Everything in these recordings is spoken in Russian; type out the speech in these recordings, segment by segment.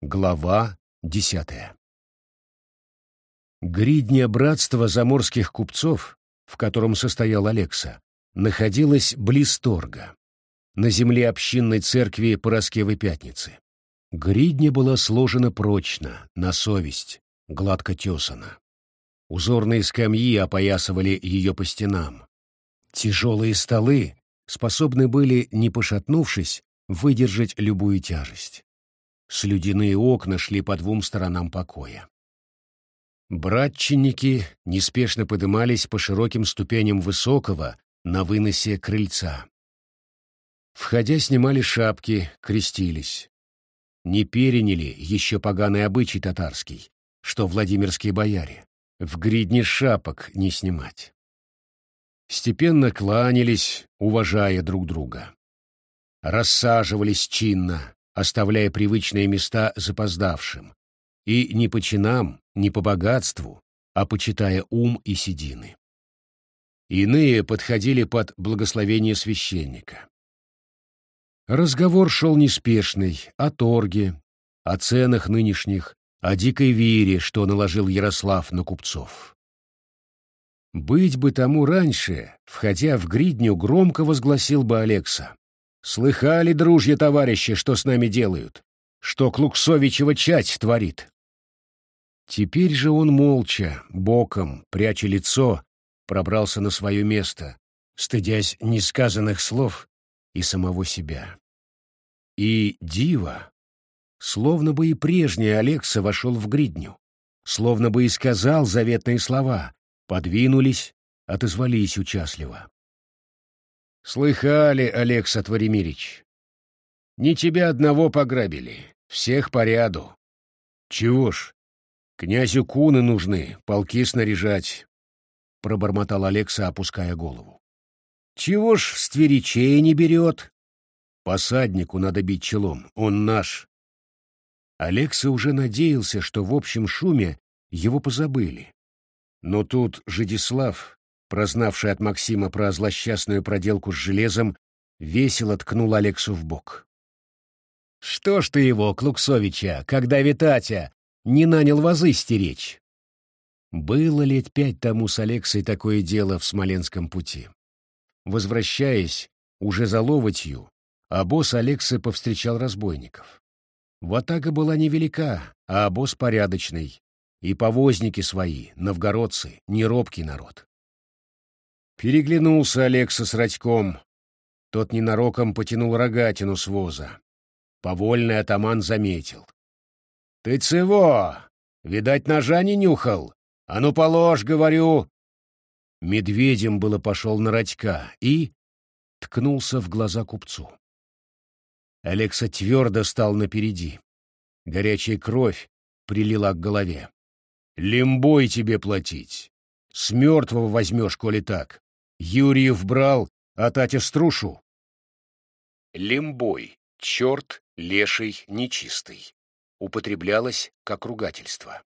Глава десятая Гридня братства заморских купцов, в котором состоял Алекса, находилась близ торга, на земле общинной церкви Пороскевой Пятницы. Гридня была сложена прочно, на совесть, гладко тесана. Узорные скамьи опоясывали ее по стенам. Тяжелые столы способны были, не пошатнувшись, выдержать любую тяжесть. Слюдяные окна шли по двум сторонам покоя. Братчинники неспешно подымались по широким ступеням высокого на выносе крыльца. Входя, снимали шапки, крестились. Не переняли еще поганый обычай татарский, что владимирские бояре. В гридне шапок не снимать. Степенно кланялись, уважая друг друга. Рассаживались чинно, оставляя привычные места запоздавшим, и не по чинам, не по богатству, а почитая ум и седины. Иные подходили под благословение священника. Разговор шел неспешный о торге, о ценах нынешних, о дикой вере, что наложил Ярослав на купцов. Быть бы тому раньше, входя в гридню, громко возгласил бы Алекса. Слыхали, дружья товарищи, что с нами делают? Что Клуксовичева чать творит? Теперь же он молча, боком, пряча лицо, пробрался на свое место, стыдясь несказанных слов и самого себя. И диво, словно бы и прежний Алекса вошел в гридню, словно бы и сказал заветные слова, подвинулись, отозвались участливо. Слыхали, Олег Сатворимирич. Не тебя одного пограбили, всех по ряду. Чего ж, князю куны нужны, полки снаряжать, — пробормотал Алекса, опуская голову. Чего ж стверичей не берет? Посаднику надо бить челом, он наш. Алекса уже надеялся, что в общем шуме его позабыли. Но тут Жидислав, прознавший от Максима про злосчастную проделку с железом, весело ткнул Алексу в бок. «Что ж ты его, Клуксовича, когда Витатя не нанял вазы стеречь?» Было лет пять тому с Алексой такое дело в Смоленском пути. Возвращаясь, уже за ловотью, а босс Алекса повстречал разбойников. Ватага была невелика, а обоз порядочный, и повозники свои, новгородцы, не робкий народ. Переглянулся Алекса с Радьком. Тот ненароком потянул рогатину с воза. Повольный атаман заметил. — Ты цего? Видать, ножа не нюхал? А ну, положь, говорю! Медведем было пошел на Радька и ткнулся в глаза купцу. Алекса твердо стал напереди. Горячая кровь прилила к голове. «Лимбой тебе платить! С мертвого возьмешь, коли так!» Юрьев брал, а Татя струшу. Лимбой, черт, леший, нечистый. Употреблялось как ругательство.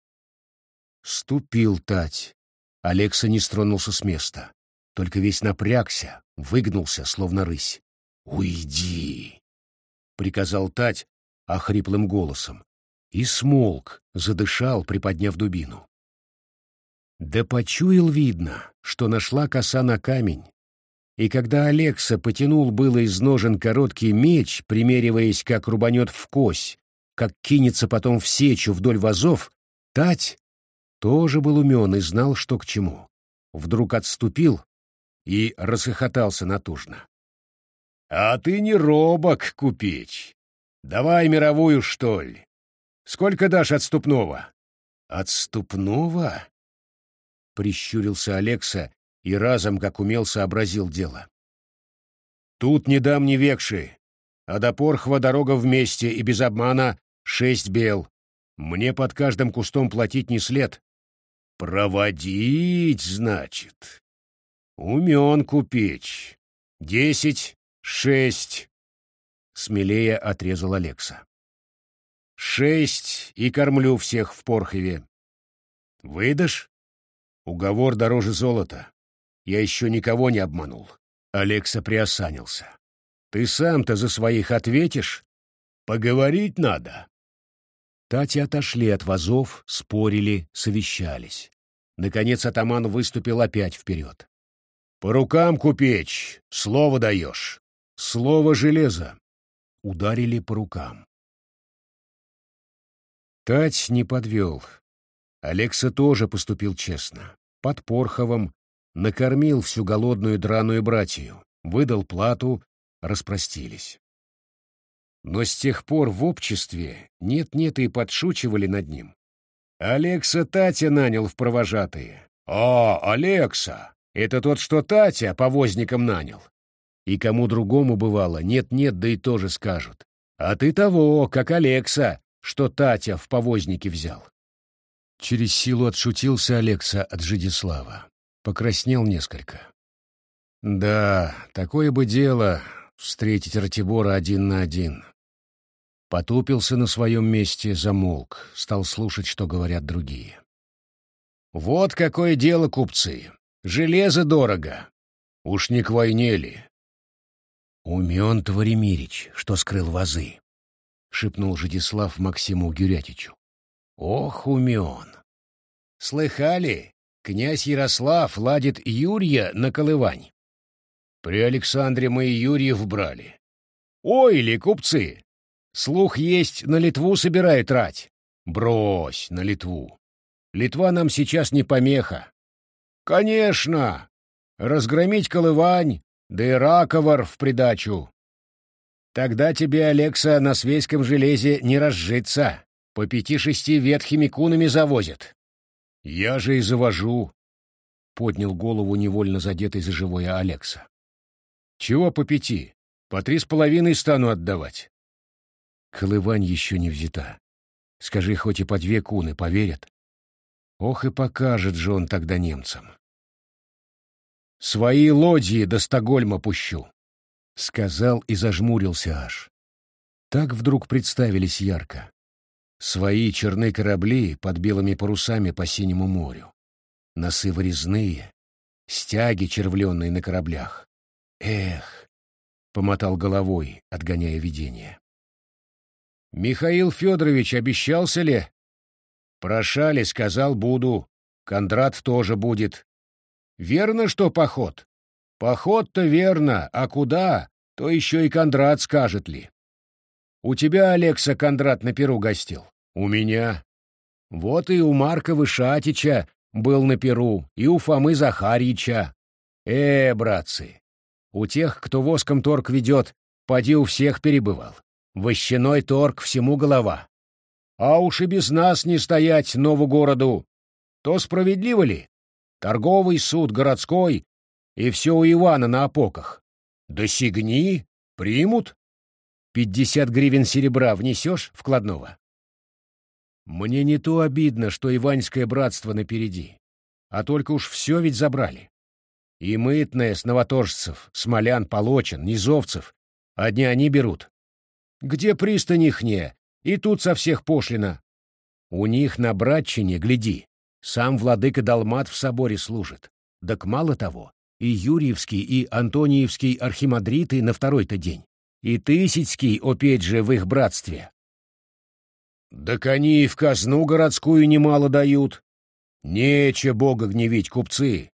Ступил Тать. Алекса не стронулся с места. Только весь напрягся, выгнулся, словно рысь. «Уйди!» — приказал Тать охриплым голосом. И смолк, задышал, приподняв дубину. Да почуял, видно, что нашла коса на камень. И когда Алекса потянул было из ножен короткий меч, примериваясь, как рубанет в кось, как кинется потом в сечу вдоль вазов, Тать тоже был умен и знал, что к чему. Вдруг отступил и расхохотался натужно. — А ты не робок, купечь. Давай мировую, что ли? Сколько дашь отступного? — Отступного? Прищурился Алекса и разом, как умел, сообразил дело. Тут не дам ни векши, а до Порхова дорога вместе и без обмана шесть бел. Мне под каждым кустом платить не след. Проводить, значит. Умен купечь. Десять, шесть. Смелее отрезал Алекса. Шесть и кормлю всех в Порхове. Выдашь? Уговор дороже золота. Я еще никого не обманул. Алекса приосанился. Ты сам-то за своих ответишь? Поговорить надо. Тати отошли от вазов, спорили, совещались. Наконец атаман выступил опять вперед. «По рукам, купечь, слово даешь. Слово железо». Ударили по рукам. Тать не подвел. Алекса тоже поступил честно. Под Порховом накормил всю голодную драную братью, выдал плату, распростились. Но с тех пор в обществе нет-нет и подшучивали над ним. Алекса Татя нанял в провожатые. «А, Алекса! Это тот, что Татя повозником нанял!» И кому другому бывало, нет-нет, да и тоже скажут. «А ты того, как Алекса, что Татя в повозники взял!» Через силу отшутился Алекса от Жидислава. Покраснел несколько. «Да, такое бы дело встретить Ратибора один на один. Потупился на своем месте, замолк, стал слушать, что говорят другие. «Вот какое дело, купцы! Железо дорого! Уж не к войне ли?» «Умен Творимирич, что скрыл вазы», — шепнул Жидислав Максиму Гюрятичу. «Ох, умен!» «Слыхали? Князь Ярослав ладит Юрия на колывань. При Александре мы Юрьев брали. Ой ли, купцы, Слух есть, на Литву собирает рать. Брось, на Литву. Литва нам сейчас не помеха. Конечно! Разгромить Колывань, да и Раковар в придачу. Тогда тебе, Алекса, на свейском железе не разжиться. По пяти-шести ветхими кунами завозят. Я же и завожу, — поднял голову невольно задетый за живое Алекса. Чего по пяти? По три с половиной стану отдавать. Колывань еще не взята. Скажи, хоть и по две куны поверят. Ох и покажет же он тогда немцам. «Свои лодьи до Стокгольма пущу», — сказал и зажмурился аж. Так вдруг представились ярко. Свои черные корабли под белыми парусами по синему морю. Носы вырезные, стяги червленные на кораблях. Эх, — помотал головой, отгоняя видение. Михаил Федорович обещался ли? Прошали, сказал, буду. Кондрат тоже будет. Верно, что поход? Поход-то верно, а куда, то еще и Кондрат скажет ли. У тебя, Алекса, Кондрат на Перу гостил? У меня. Вот и у Марка Вышатича был на Перу, и у Фомы Захарьича. Э, братцы, у тех, кто воском торг ведет, поди у всех перебывал. Вощаной торг всему голова. А уж и без нас не стоять нову городу. То справедливо ли? Торговый суд городской, и все у Ивана на опоках. Да сигни, примут. Пятьдесят гривен серебра внесешь вкладного? Мне не то обидно, что Иваньское братство напереди, а только уж все ведь забрали. И мытное с новоторжцев, смолян, полочин, низовцев, одни они берут, где пристань ихняя, и тут со всех пошлина. У них на братчине, гляди, сам владыка Далмат в соборе служит. Так мало того, и Юрьевский, и Антониевский архимандриты на второй-то день, и Тысяцкий опять же в их братстве. Так они и в казну городскую немало дают. Нече бога гневить, купцы.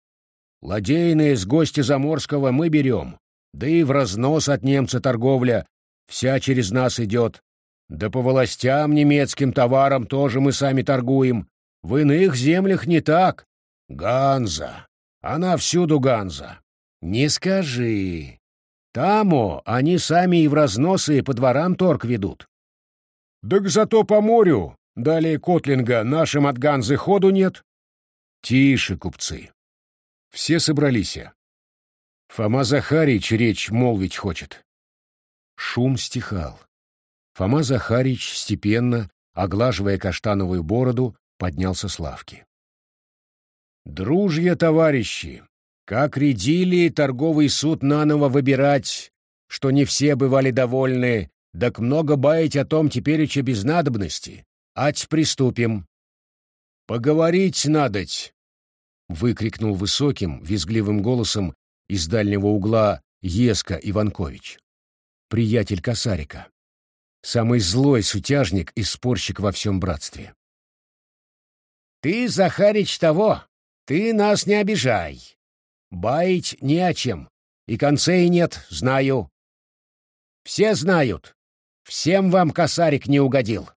Ладейные с гостя Заморского мы берем, да и в разнос от немца торговля Вся через нас идет. Да по властям немецким товарам тоже мы сами торгуем. В иных землях не так. Ганза. Она всюду Ганза. Не скажи. Тамо они сами и в разносы по дворам торг ведут. Так зато по морю, далее Котлинга, нашим от Ганзы ходу нет. Тише, купцы. Все собрались. Фома Захарич речь молвить хочет. Шум стихал. Фома Захарич степенно, оглаживая каштановую бороду, поднялся с лавки. «Дружья, товарищи! Как рядили торговый суд наново выбирать, что не все бывали довольны, так много баять о том тепереча без надобности. Ать приступим!» «Поговорить надоть!» — выкрикнул высоким, визгливым голосом из дальнего угла Еска Иванкович приятель Косарика. самый злой сутяжник и спорщик во всем братстве. «Ты, Захарич, того, ты нас не обижай. Баять не о чем, и концей нет, знаю. Все знают, всем вам косарик не угодил».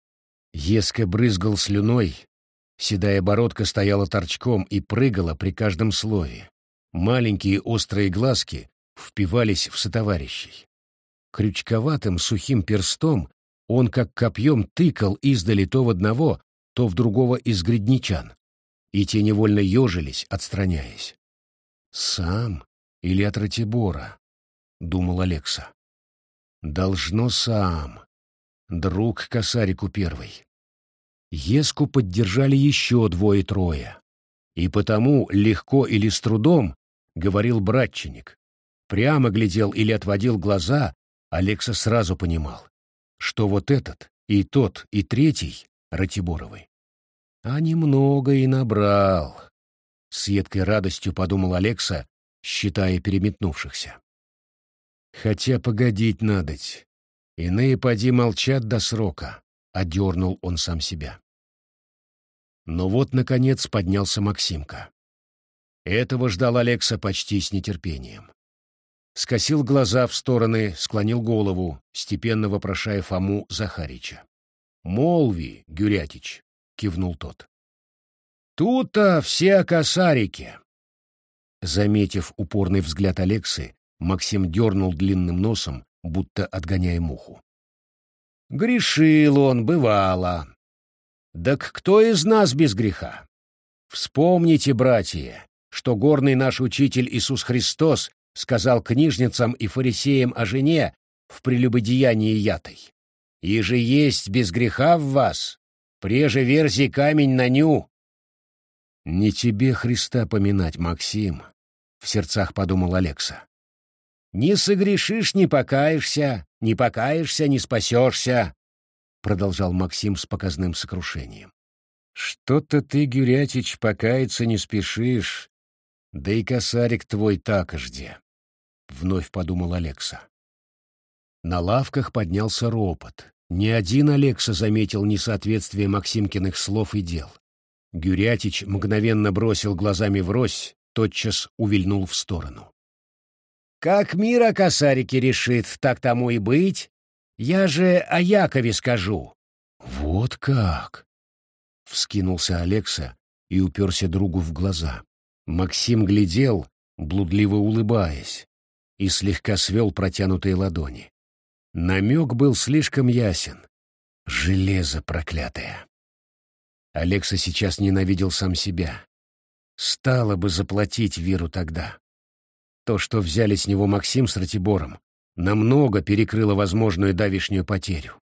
Еско брызгал слюной, седая бородка стояла торчком и прыгала при каждом слове. Маленькие острые глазки впивались в сотоварищей. Крючковатым сухим перстом он как копьем тыкал издали то в одного, то в другого из гридничан, и те невольно ежились, отстраняясь. «Сам или от Ратибора?» — думал Алекса. «Должно сам. Друг косарику первый». Еску поддержали еще двое-трое. И потому, легко или с трудом, говорил братчиник, прямо глядел или отводил глаза, Алекса сразу понимал, что вот этот, и тот, и третий — Ратиборовы. А немного и набрал. С едкой радостью подумал Алекса, считая переметнувшихся. Хотя погодить надоть. Иные поди молчат до срока, — одернул он сам себя. Но вот, наконец, поднялся Максимка. Этого ждал Алекса почти с нетерпением скосил глаза в стороны, склонил голову, степенно вопрошая Фому Захарича. «Молви, Гюрятич!» — кивнул тот. «Тут-то все косарики!» Заметив упорный взгляд Алексы, Максим дернул длинным носом, будто отгоняя муху. «Грешил он, бывало. Так кто из нас без греха? Вспомните, братья, что горный наш учитель Иисус Христос сказал книжницам и фарисеям о жене в прелюбодеянии ятой. «И же есть без греха в вас, преже верзи камень на ню». «Не тебе Христа поминать, Максим», — в сердцах подумал Алекса. «Не согрешишь, не покаешься, не покаешься, не спасешься», — продолжал Максим с показным сокрушением. «Что-то ты, Гюрятич, покаяться не спешишь, да и косарик твой так жди, — вновь подумал Алекса. На лавках поднялся ропот. Ни один Алекса заметил несоответствие Максимкиных слов и дел. Гюрятич мгновенно бросил глазами врозь, тотчас увильнул в сторону. «Как мир о решит, так тому и быть. Я же о Якове скажу». «Вот как!» — вскинулся Алекса и уперся другу в глаза. Максим глядел, блудливо улыбаясь, и слегка свел протянутые ладони. Намек был слишком ясен. Железо проклятое. Алекса сейчас ненавидел сам себя. Стало бы заплатить Виру тогда. То, что взяли с него Максим с Ратибором, намного перекрыло возможную давишнюю потерю.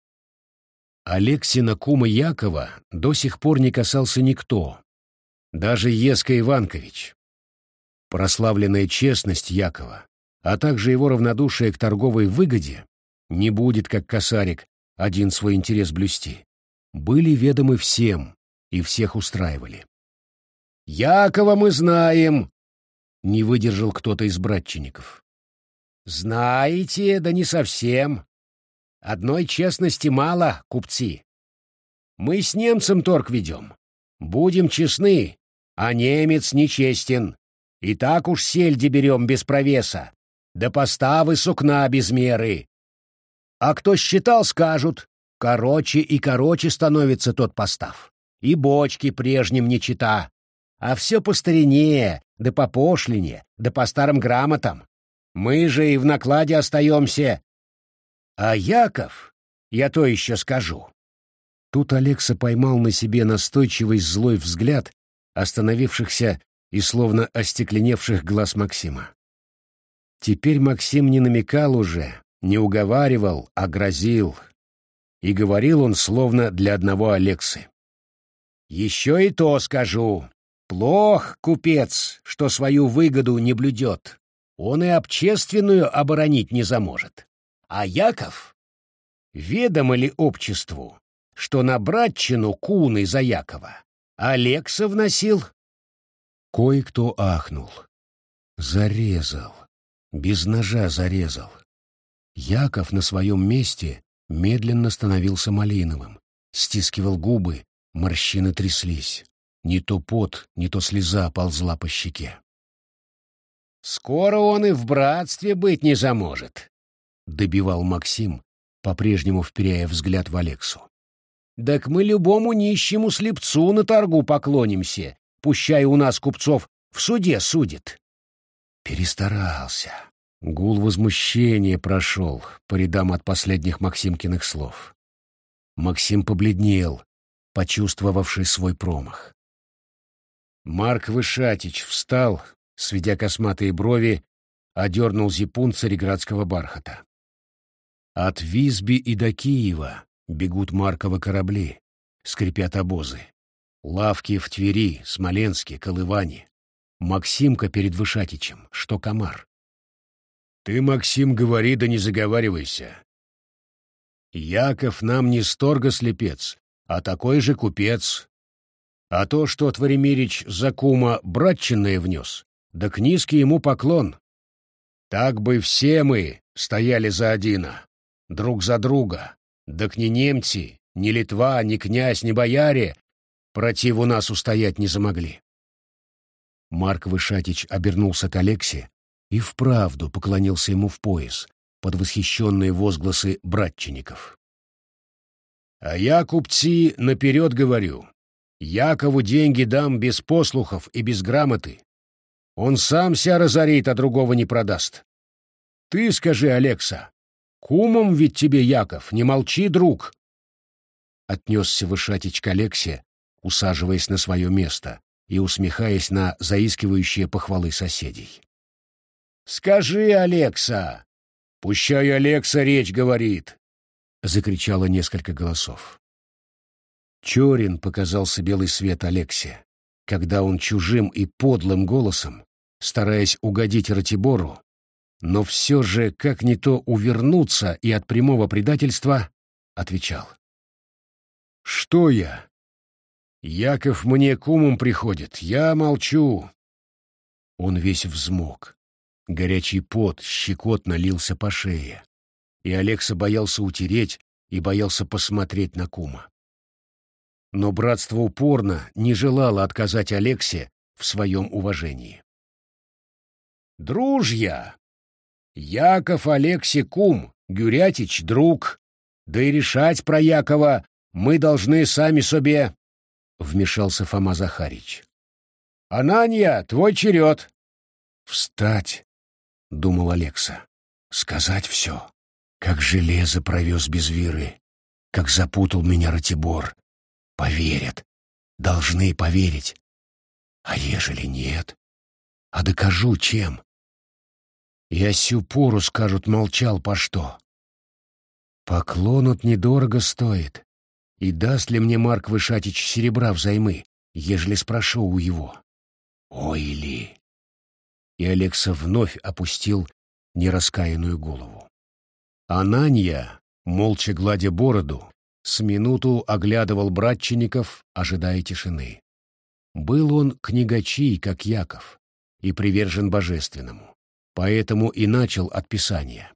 Алексина кума Якова до сих пор не касался никто, даже Еска Иванкович. Прославленная честность Якова, а также его равнодушие к торговой выгоде, не будет, как косарик, один свой интерес блюсти, были ведомы всем и всех устраивали. «Якова мы знаем!» — не выдержал кто-то из братчинников. «Знаете, да не совсем. Одной честности мало, купцы. Мы с немцем торг ведем. Будем честны, а немец нечестен. И так уж сельди берем без провеса, да поставы сукна без меры. А кто считал, скажут, короче и короче становится тот постав. И бочки прежним не чита. А все по старине, да по пошлине, да по старым грамотам. Мы же и в накладе остаемся. А Яков, я то еще скажу, Тут Алекса поймал на себе настойчивый злой взгляд остановившихся и словно остекленевших глаз Максима. Теперь Максим не намекал уже, не уговаривал, а грозил. И говорил он словно для одного Алексы. «Еще и то скажу. Плох купец, что свою выгоду не блюдет. Он и общественную оборонить не заможет. А Яков? Ведомо ли обществу, что на братчину куны за Якова Алекса вносил? Кое-кто ахнул. Зарезал. Без ножа зарезал. Яков на своем месте медленно становился малиновым, стискивал губы, морщины тряслись. Не то пот, не то слеза ползла по щеке. «Скоро он и в братстве быть не заможет», — добивал Максим, по-прежнему вперяя взгляд в Алексу. «Так мы любому нищему слепцу на торгу поклонимся, пущай у нас купцов в суде судит». Перестарался. Гул возмущения прошел по рядам от последних Максимкиных слов. Максим побледнел, почувствовавший свой промах. Марк Вышатич встал, сведя косматые брови, одернул зипун цареградского бархата. От Визби и до Киева бегут Марковы корабли, скрипят обозы. Лавки в Твери, Смоленске, Колыване. Максимка перед Вышатичем, что комар. Ты, Максим, говори, да не заговаривайся. Яков нам не сторго слепец, а такой же купец, а то, что Творимирич за кума братчинное внес, да к низкий ему поклон. Так бы все мы стояли за одина, друг за друга, да к ни немцы, ни Литва, ни князь, ни бояре противу нас устоять не замогли. Марк Вышатич обернулся к Алексе и вправду поклонился ему в пояс под восхищенные возгласы братчинников. «А я, купцы, наперед говорю, Якову деньги дам без послухов и без грамоты. Он сам ся разорит, а другого не продаст. Ты скажи, Алекса, кумом ведь тебе Яков, не молчи, друг!» Отнесся Вышатич к Алексе, усаживаясь на свое место и усмехаясь на заискивающие похвалы соседей. «Скажи, Алекса!» «Пущай Алекса речь говорит!» — закричало несколько голосов. Чорин показался белый свет Алексе, когда он чужим и подлым голосом, стараясь угодить Ратибору, но все же, как не то увернуться и от прямого предательства, отвечал. «Что я? Яков мне кумом приходит, я молчу». Он весь взмок. Горячий пот щекотно лился по шее, и Алекса боялся утереть и боялся посмотреть на кума но братство упорно не желало отказать Алексе в своем уважении. «Дружья! Яков Алексе кум, Гюрятич друг, да и решать про Якова мы должны сами себе», — вмешался Фома Захарич. «Ананья, твой черед!» «Встать!» — думал Алекса. «Сказать все, как железо провез без виры, как запутал меня Ратибор, Поверят. Должны поверить. А ежели нет? А докажу чем? Я сю пору, скажут, молчал по что. Поклон от недорого стоит. И даст ли мне Марк Вышатич серебра взаймы, ежели спрошу у его? Ой ли! И Алекса вновь опустил нераскаянную голову. Ананья, молча гладя бороду, с минуту оглядывал братчинников, ожидая тишины. Был он книгачий, как Яков, и привержен божественному, поэтому и начал от Писания.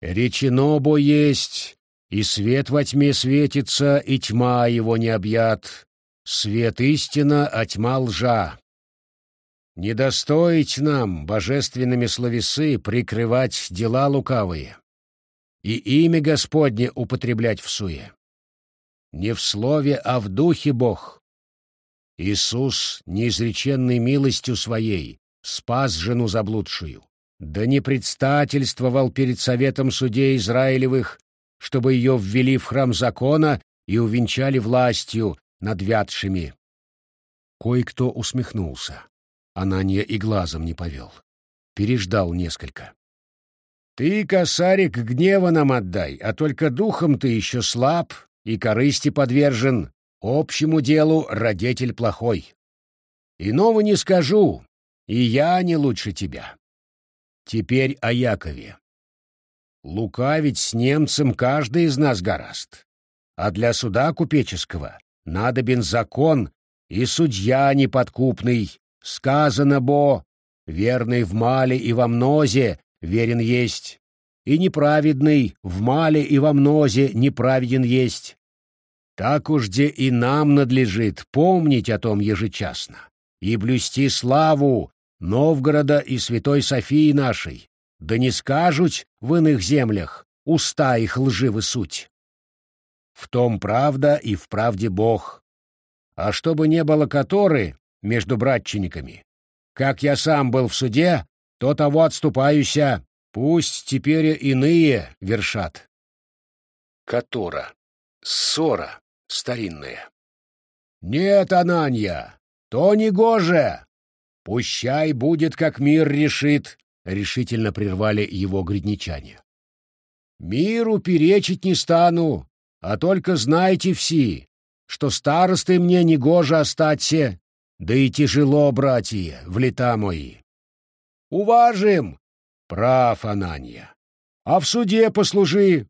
«Речено бо есть, и свет во тьме светится, и тьма его не объят. Свет истина, а тьма лжа. Не достоить нам, божественными словесы, прикрывать дела лукавые и имя Господне употреблять в суе. Не в слове, а в духе Бог. Иисус, неизреченной милостью своей, спас жену заблудшую, да не предстательствовал перед советом судей Израилевых, чтобы ее ввели в храм закона и увенчали властью над вятшими. Кое-кто усмехнулся. Ананья и глазом не повел. Переждал несколько. Ты, косарик, гнева нам отдай, а только духом ты еще слаб и корысти подвержен, общему делу родитель плохой. Иного не скажу, и я не лучше тебя. Теперь о Якове. Лукавить с немцем каждый из нас гораст, а для суда купеческого надобен закон и судья неподкупный, сказано бо, верный в мале и во мнозе, верен есть. и неправедный в мале и во мнозе неправеден есть. Так уж где и нам надлежит помнить о том ежечасно и блюсти славу Новгорода и Святой Софии нашей, да не скажут в иных землях уста их лживы суть. В том правда и в правде Бог. А чтобы не было которы между братчиниками, как я сам был в суде, то того отступаюся, пусть теперь иные вершат. Котора. Ссора старинная. Нет, Ананья, то не гоже. Пущай будет, как мир решит, — решительно прервали его гридничане. Миру перечить не стану, а только знайте все, что старосты мне не гоже остаться, да и тяжело, братья, в лета мои. Уважим! Прав, Ананья. А в суде послужи.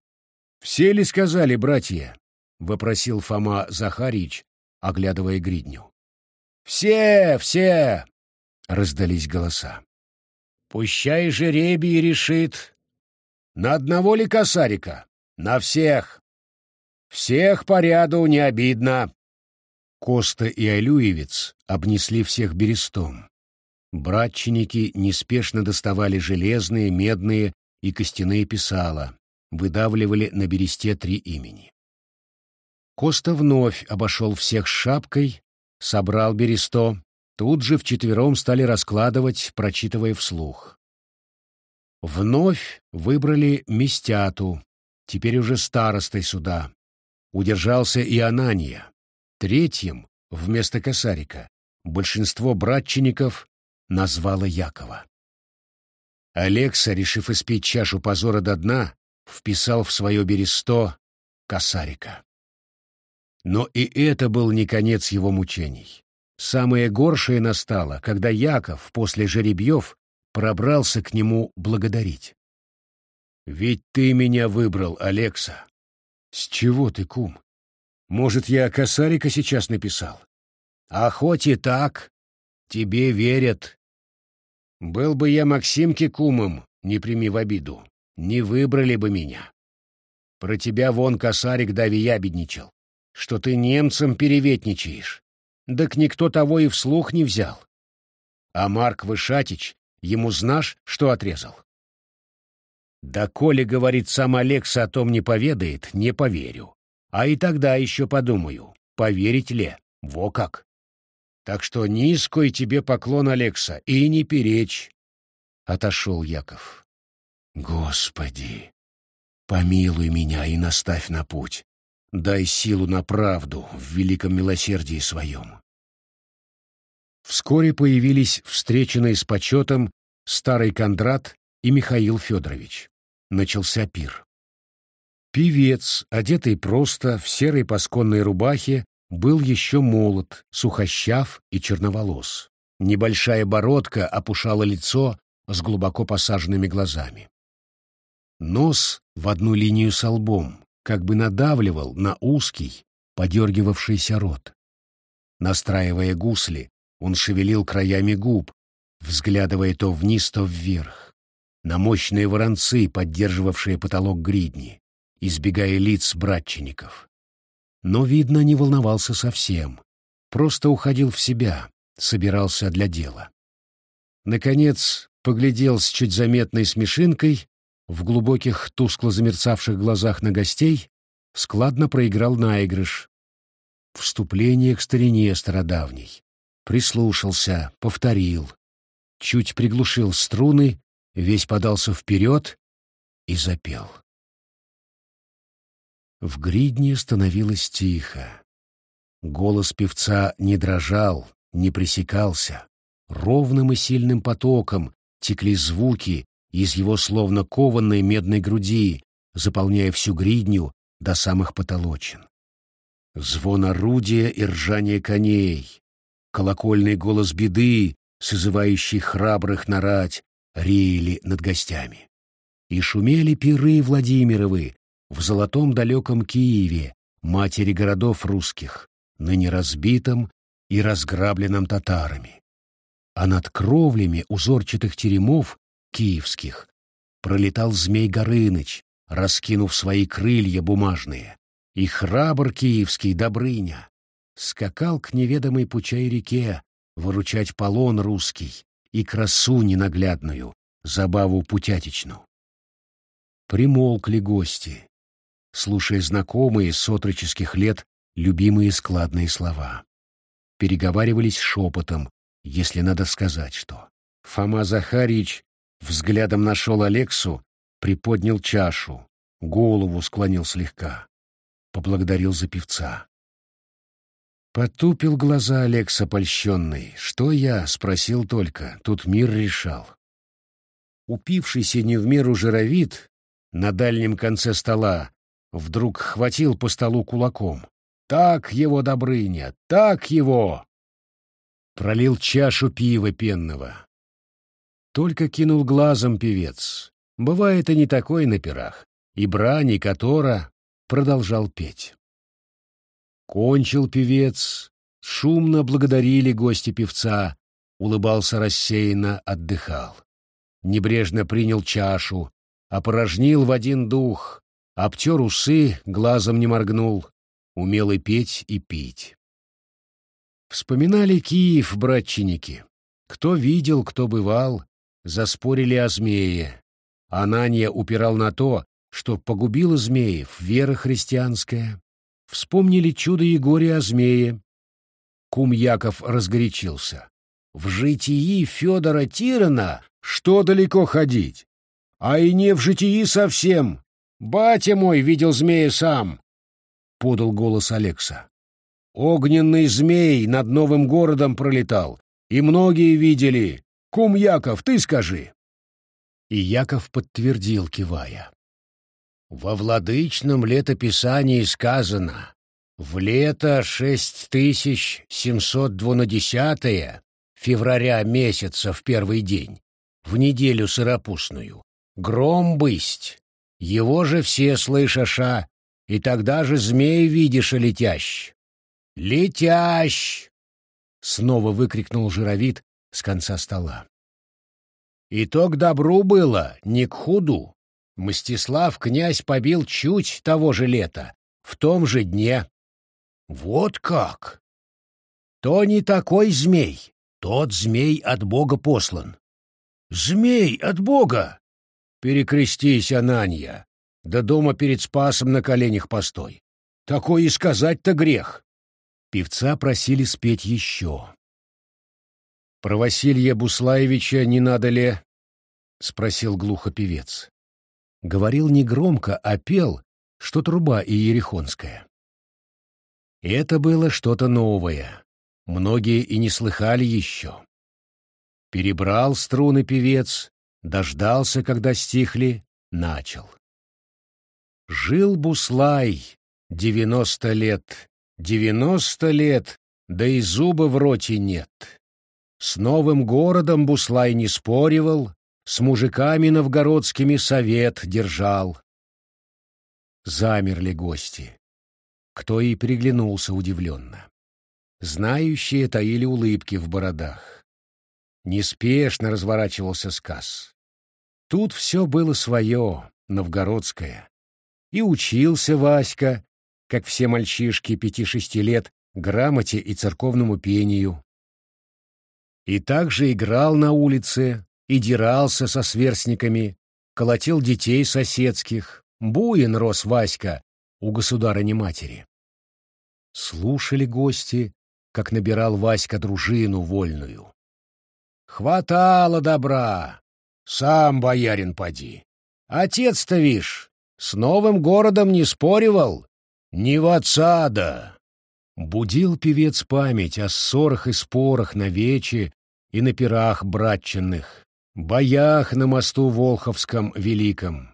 Все ли сказали, братья? — вопросил Фома Захарич, оглядывая гридню. «Все, все!» — раздались голоса. «Пущай жеребий решит. На одного ли косарика? На всех. Всех по ряду не обидно». Коста и Алюевец обнесли всех берестом. Братченики неспешно доставали железные, медные и костяные писала, выдавливали на бересте три имени. Коста вновь обошел всех с шапкой, собрал бересто, тут же вчетвером стали раскладывать, прочитывая вслух. Вновь выбрали Местяту, теперь уже старостой суда. Удержался и Анания. Третьим, вместо косарика, большинство братчеников назвало Якова. Алекса, решив испить чашу позора до дна, вписал в свое бересто косарика. Но и это был не конец его мучений. Самое горшее настало, когда Яков после жеребьев пробрался к нему благодарить. «Ведь ты меня выбрал, Алекса». «С чего ты, кум? Может, я косарика сейчас написал? А хоть и так, тебе верят. Был бы я Максимке кумом, не прими в обиду, не выбрали бы меня. Про тебя вон косарик дави ябедничал, что ты немцам переветничаешь. Так никто того и вслух не взял. А Марк Вышатич ему знашь, что отрезал? Да коли, говорит, сам Алекса о том не поведает, не поверю. А и тогда еще подумаю, поверить ли, во как. Так что низкой тебе поклон, Алекса, и не перечь. Отошел Яков. Господи, помилуй меня и наставь на путь. Дай силу на правду в великом милосердии своем. Вскоре появились встреченные с почетом старый Кондрат и Михаил Федорович. Начался пир. Певец, одетый просто в серой пасконной рубахе, был еще молод, сухощав и черноволос. Небольшая бородка опушала лицо с глубоко посаженными глазами. Нос в одну линию с лбом, как бы надавливал на узкий, подергивавшийся рот. Настраивая гусли, он шевелил краями губ, взглядывая то вниз, то вверх, на мощные воронцы, поддерживавшие потолок гридни избегая лиц братчеников. Но, видно, не волновался совсем, просто уходил в себя, собирался для дела. Наконец, поглядел с чуть заметной смешинкой в глубоких тускло замерцавших глазах на гостей, складно проиграл наигрыш. Вступление к старине стародавней. Прислушался, повторил. Чуть приглушил струны, весь подался вперед и запел. В гридне становилось тихо. Голос певца не дрожал, не пресекался. Ровным и сильным потоком текли звуки из его словно кованной медной груди, заполняя всю гридню до самых потолочин. Звон орудия и ржание коней, колокольный голос беды, созывающий храбрых нарать, реяли над гостями. И шумели пиры Владимировы, в золотом далеком Киеве, матери городов русских, ныне разбитом и разграбленном татарами. А над кровлями узорчатых теремов киевских пролетал змей Горыныч, раскинув свои крылья бумажные, и храбр киевский Добрыня скакал к неведомой пучай реке выручать полон русский и красу ненаглядную, забаву путятичну. Примолкли гости, слушая знакомые с отроческих лет любимые складные слова. Переговаривались шепотом, если надо сказать что. Фома Захарьич взглядом нашел Алексу, приподнял чашу, голову склонил слегка, поблагодарил за певца. Потупил глаза Алекса польщенный. «Что я?» — спросил только. Тут мир решал. Упившийся не в меру жировид на дальнем конце стола вдруг хватил по столу кулаком. «Так его, Добрыня, так его!» Пролил чашу пива пенного. Только кинул глазом певец. Бывает и не такой на пирах. И брани Котора продолжал петь. Кончил певец, шумно благодарили гости певца, улыбался рассеянно, отдыхал. Небрежно принял чашу, опорожнил в один дух, обтер усы, глазом не моргнул, умел и петь, и пить. Вспоминали Киев, братченики. Кто видел, кто бывал, заспорили о змее. Анания упирал на то, что погубила змеев вера христианская. Вспомнили чудо Егория о змее. Кум Яков разгорячился. В житии Федора Тирана что далеко ходить? А и не в житии совсем. Батя мой видел змея сам, — подал голос Алекса. Огненный змей над новым городом пролетал, и многие видели. Кум Яков, ты скажи. И Яков подтвердил, кивая. Во владычном летописании сказано «В лето шесть тысяч семьсот двунадесятое февраля месяца в первый день, в неделю сыропустную, гром бысть, его же все слышаша, и тогда же змей видишь летящ». «Летящ!» — снова выкрикнул жировид с конца стола. «И то добру было, не к худу. Мстислав князь побил чуть того же лета, в том же дне. Вот как! То не такой змей, тот змей от Бога послан. Змей от Бога! Перекрестись, Ананья, да дома перед Спасом на коленях постой. Такое и сказать-то грех. Певца просили спеть еще. «Про Василия Буслаевича не надо ли?» — спросил глухо певец. Говорил негромко, а пел, что труба и ерехонская. Это было что-то новое. Многие и не слыхали еще. Перебрал струны певец, дождался, когда стихли, начал. Жил Буслай девяносто лет, девяносто лет, да и зуба в роте нет. С новым городом Буслай не споривал, с мужиками новгородскими совет держал. Замерли гости. Кто и приглянулся удивленно. Знающие таили улыбки в бородах. Неспешно разворачивался сказ. Тут все было свое, новгородское. И учился Васька, как все мальчишки пяти-шести лет, грамоте и церковному пению. И также играл на улице, и дирался со сверстниками, колотил детей соседских. Буин рос Васька у государыни-матери. Слушали гости, как набирал Васька дружину вольную. Хватало добра, сам боярин поди. Отец-то, вишь, с новым городом не споривал, не в отца да. Будил певец память о ссорах и спорах на вече и на пирах братчинных, боях на мосту Волховском великом.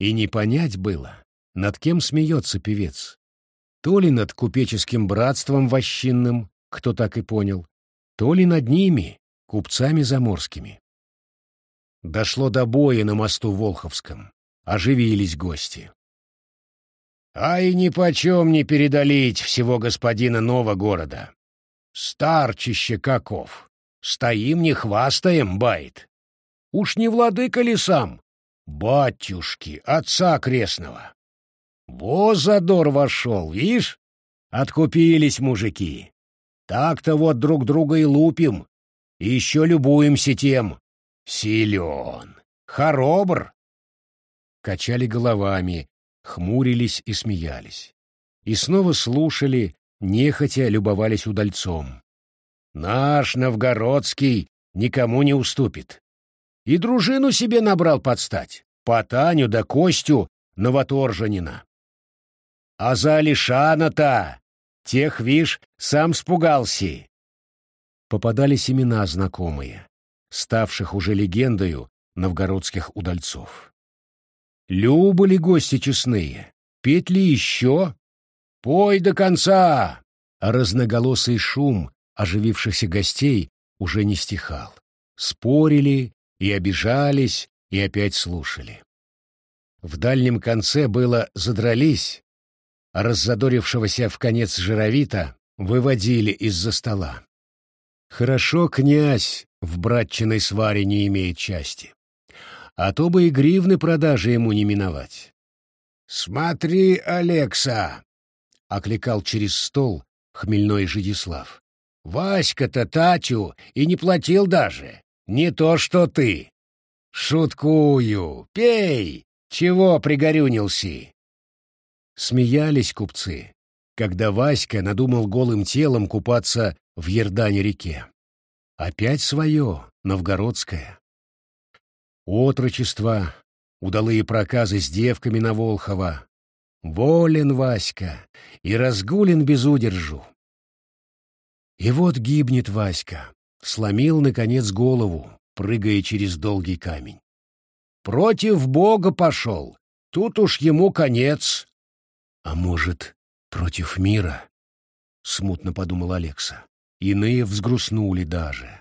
И не понять было, над кем смеется певец. То ли над купеческим братством вощинным, кто так и понял, то ли над ними, купцами заморскими. Дошло до боя на мосту Волховском. Оживились гости. «Ай, нипочем не передалить всего господина нового города. Старчище каков! Стоим, не хвастаем, байт. Уж не владыка ли сам? Батюшки, отца крестного! Во задор вошел, видишь? Откупились мужики. Так-то вот друг друга и лупим, и еще любуемся тем. Силен, хоробр. Качали головами, хмурились и смеялись. И снова слушали, нехотя любовались удальцом. Наш новгородский никому не уступит. И дружину себе набрал подстать, по Таню да Костю новоторжанина. А за Алишана-то, тех, вишь, сам спугался. Попадались имена знакомые, ставших уже легендою новгородских удальцов. Любы ли гости честные? Петь ли еще? Пой до конца! Разноголосый шум оживившихся гостей уже не стихал. Спорили и обижались, и опять слушали. В дальнем конце было «задрались», а раззадорившегося в конец жировита выводили из-за стола. Хорошо князь в братчиной сваре не имеет части, а то бы и гривны продажи ему не миновать. «Смотри, Алекса!» — окликал через стол хмельной Жидислав. «Васька-то Татю и не платил даже, не то что ты. Шуткую, пей, чего пригорюнился?» Смеялись купцы, когда Васька надумал голым телом купаться в Ердане-реке. Опять свое, новгородское. Отрочество, удалые проказы с девками на Волхова. Волен Васька и разгулен без удержу. И вот гибнет Васька, сломил, наконец, голову, прыгая через долгий камень. Против Бога пошел, тут уж ему конец. А может, против мира? Смутно подумал Алекса. Иные взгрустнули даже.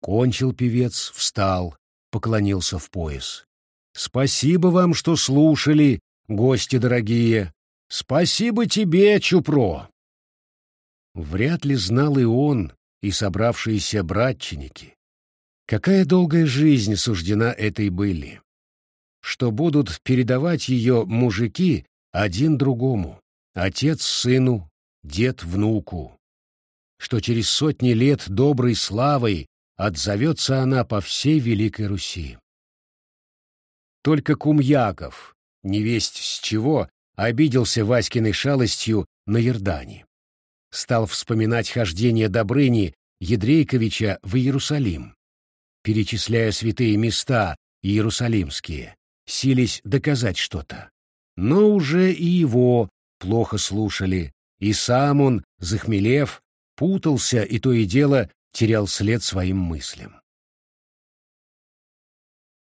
Кончил певец, встал, поклонился в пояс. «Спасибо вам, что слушали, гости дорогие. Спасибо тебе, Чупро!» Вряд ли знал и он, и собравшиеся братченики. Какая долгая жизнь суждена этой были, что будут передавать ее мужики один другому, отец сыну, дед внуку, что через сотни лет доброй славой отзовется она по всей Великой Руси. Только Кумьяков, невесть с чего, обиделся Васькиной шалостью на Ердане. Стал вспоминать хождение Добрыни Едрейковича в Иерусалим, перечисляя святые места иерусалимские, сились доказать что-то. Но уже и его плохо слушали, и сам он, захмелев, путался и то и дело терял след своим мыслям.